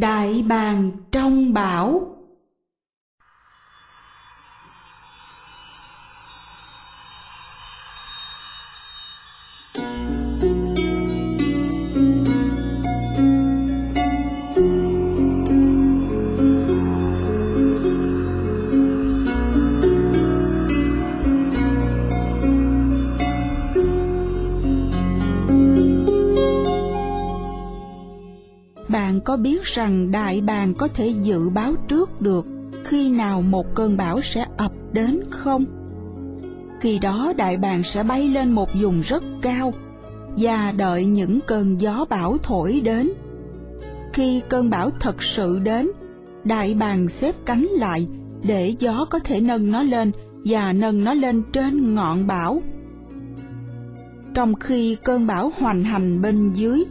Đại bàng trong bão Bạn có biết rằng đại bàng có thể dự báo trước được khi nào một cơn bão sẽ ập đến không? Khi đó đại bàng sẽ bay lên một vùng rất cao và đợi những cơn gió bão thổi đến. Khi cơn bão thật sự đến, đại bàng xếp cánh lại để gió có thể nâng nó lên và nâng nó lên trên ngọn bão. Trong khi cơn bão hoành hành bên dưới,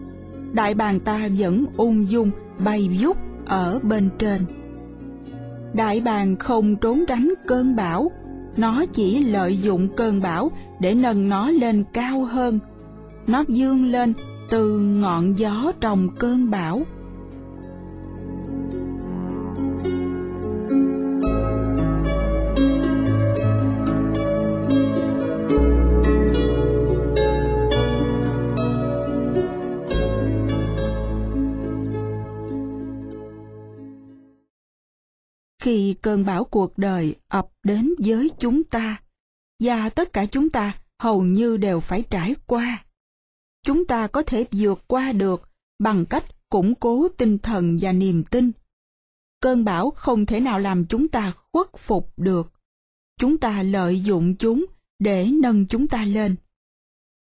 đại bàng ta vẫn ung dung bay vút ở bên trên. Đại bàng không trốn tránh cơn bão, nó chỉ lợi dụng cơn bão để nâng nó lên cao hơn. Nó dương lên từ ngọn gió trong cơn bão. Khi cơn bão cuộc đời ập đến với chúng ta, và tất cả chúng ta hầu như đều phải trải qua. Chúng ta có thể vượt qua được bằng cách củng cố tinh thần và niềm tin. Cơn bão không thể nào làm chúng ta khuất phục được. Chúng ta lợi dụng chúng để nâng chúng ta lên.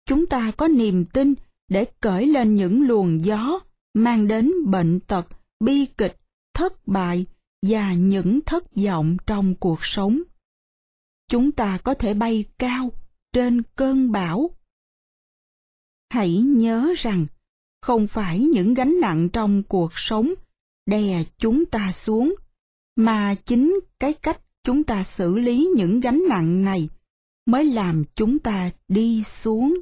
Chúng ta có niềm tin để cởi lên những luồng gió mang đến bệnh tật, bi kịch, thất bại và những thất vọng trong cuộc sống. Chúng ta có thể bay cao trên cơn bão. Hãy nhớ rằng không phải những gánh nặng trong cuộc sống đè chúng ta xuống, mà chính cái cách chúng ta xử lý những gánh nặng này mới làm chúng ta đi xuống.